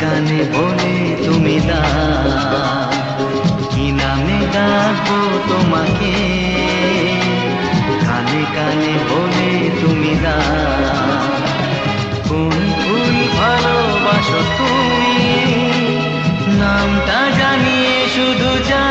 কানে বলে তুমি দা কি নামে ডাকবো তোমাকে? কানে কানে বলে তুমি দা কোন ফুল ভালোবাসো তুমি। নামটা জানিয়ে শুধু যা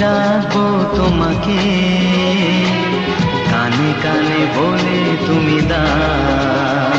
ডাকবো তোমাকে? কানে কানে বলে তুমি দাও।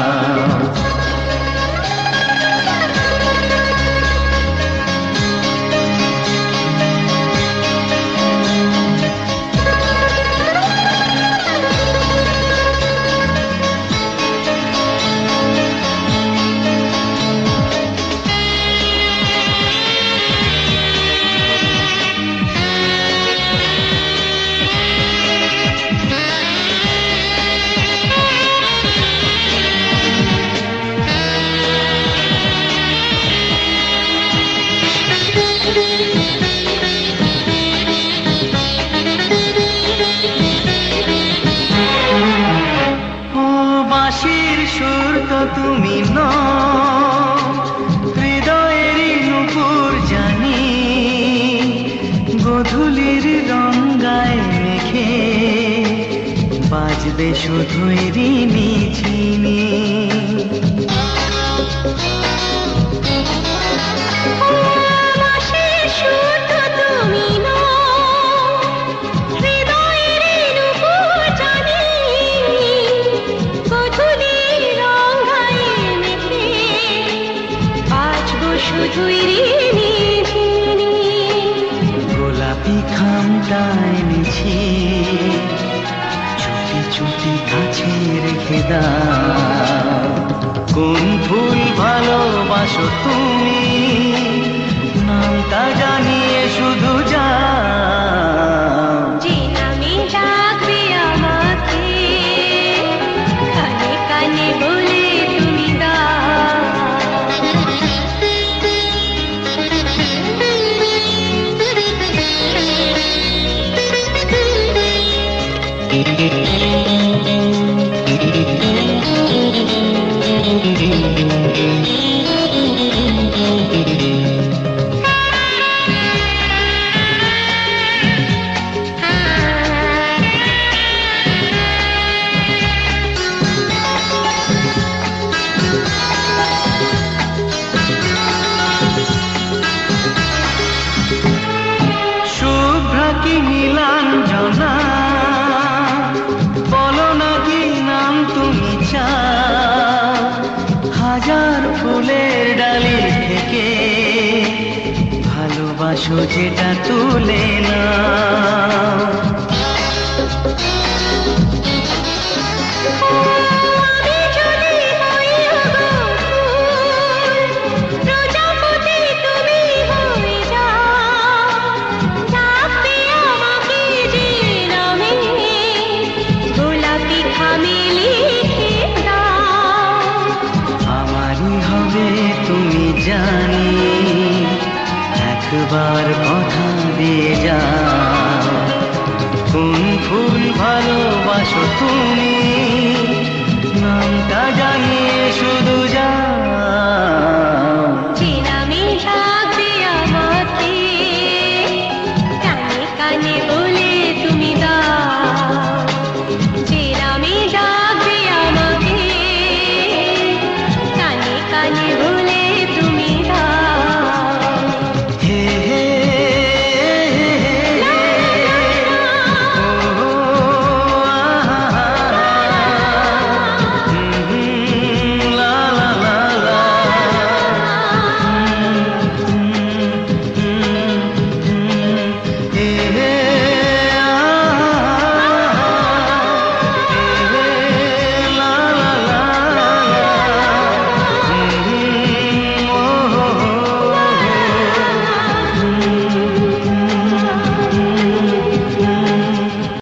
বাঁশির সুর তো তুমি হৃদয়ের নুপুর জানি গধূলির রঙ্গায় মেখে বাজবে শুধুই রিনি ঝিনি গোলাপি খামটা এনেছি। চুপি চুপি কাছে রেখে দাও। কোন ফুল ভালোবাসো তুমি? নামটা জানিয়ে শুধু যাও নীলাঞ্জনা বলো নাম তুমি চা। হাজার ফুলের ডালি থেকে ভালোবাসো যেটা তুলে না একবার কথা দিয়ে যাও। কোন ফুল ভালোবাসো তুমি নামটা জানি